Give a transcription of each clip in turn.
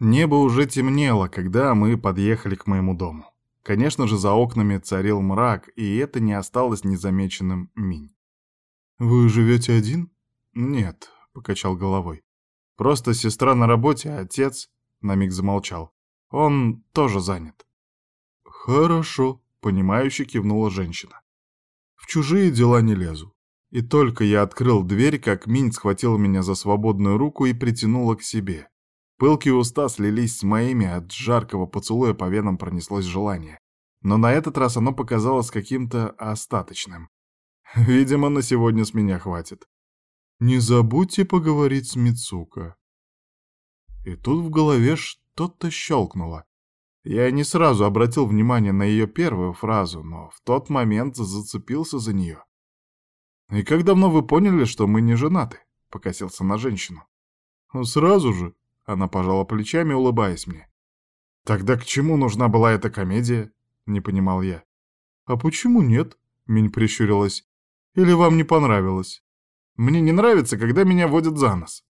Небо уже темнело, когда мы подъехали к моему дому. Конечно же, за окнами царил мрак, и это не осталось незамеченным Минь. «Вы живете один?» «Нет», — покачал головой. «Просто сестра на работе, а отец...» — на миг замолчал. «Он тоже занят». «Хорошо», — понимающе кивнула женщина. «В чужие дела не лезу. И только я открыл дверь, как Минь схватила меня за свободную руку и притянула к себе. Пылкие уста слились с моими, от жаркого поцелуя по венам пронеслось желание. Но на этот раз оно показалось каким-то остаточным. Видимо, на сегодня с меня хватит. «Не забудьте поговорить с Мицука». И тут в голове что-то щелкнуло. Я не сразу обратил внимание на ее первую фразу, но в тот момент зацепился за нее. «И как давно вы поняли, что мы не женаты?» — покосился на женщину. «Сразу же», — она пожала плечами, улыбаясь мне. «Тогда к чему нужна была эта комедия?» — не понимал я. «А почему нет?» — Минь прищурилась. «Или вам не понравилось?» «Мне не нравится, когда меня водят за нос».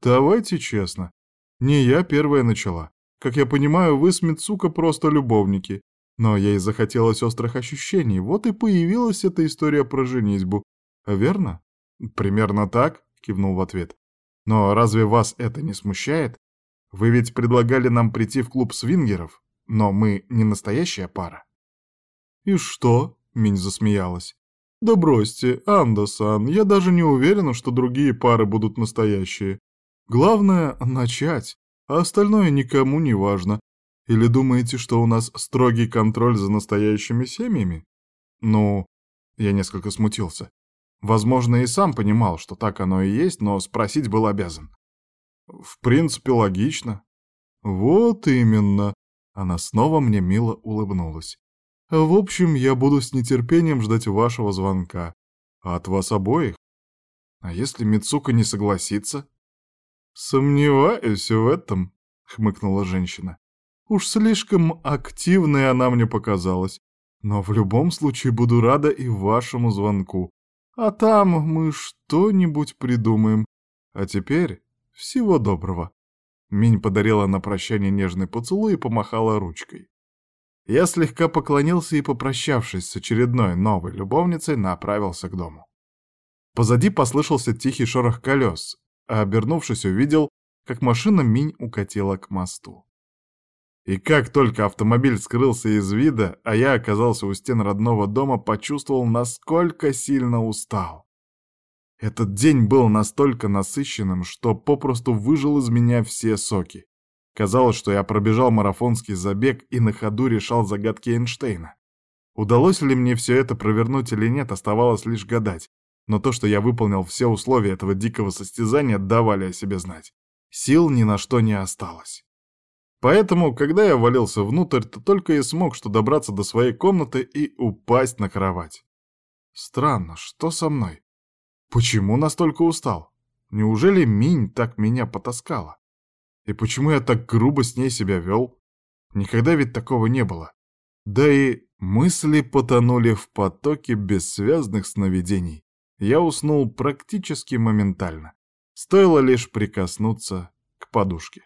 «Давайте честно. Не я первая начала. Как я понимаю, вы с Мицука просто любовники. Но ей захотелось острых ощущений, вот и появилась эта история про женитьбу. «Верно?» «Примерно так», — кивнул в ответ. «Но разве вас это не смущает? Вы ведь предлагали нам прийти в клуб свингеров, но мы не настоящая пара». «И что?» — Минь засмеялась. «Да бросьте, Анда-сан, я даже не уверена, что другие пары будут настоящие. Главное — начать, а остальное никому не важно. Или думаете, что у нас строгий контроль за настоящими семьями?» «Ну...» — я несколько смутился. Возможно, и сам понимал, что так оно и есть, но спросить был обязан. В принципе, логично. Вот именно. Она снова мне мило улыбнулась. В общем, я буду с нетерпением ждать вашего звонка. от вас обоих. А если Мицука не согласится? Сомневаюсь в этом, хмыкнула женщина. Уж слишком активной она мне показалась. Но в любом случае буду рада и вашему звонку. А там мы что-нибудь придумаем. А теперь всего доброго. Минь подарила на прощание нежный поцелуй и помахала ручкой. Я слегка поклонился и, попрощавшись с очередной новой любовницей, направился к дому. Позади послышался тихий шорох колес, а обернувшись, увидел, как машина Минь укатила к мосту. И как только автомобиль скрылся из вида, а я оказался у стен родного дома, почувствовал, насколько сильно устал. Этот день был настолько насыщенным, что попросту выжил из меня все соки. Казалось, что я пробежал марафонский забег и на ходу решал загадки Эйнштейна. Удалось ли мне все это провернуть или нет, оставалось лишь гадать. Но то, что я выполнил все условия этого дикого состязания, давали о себе знать. Сил ни на что не осталось. Поэтому, когда я валился внутрь, то только и смог что добраться до своей комнаты и упасть на кровать. Странно, что со мной? Почему настолько устал? Неужели Минь так меня потаскала? И почему я так грубо с ней себя вел? Никогда ведь такого не было. Да и мысли потонули в потоке бессвязных сновидений. Я уснул практически моментально. Стоило лишь прикоснуться к подушке.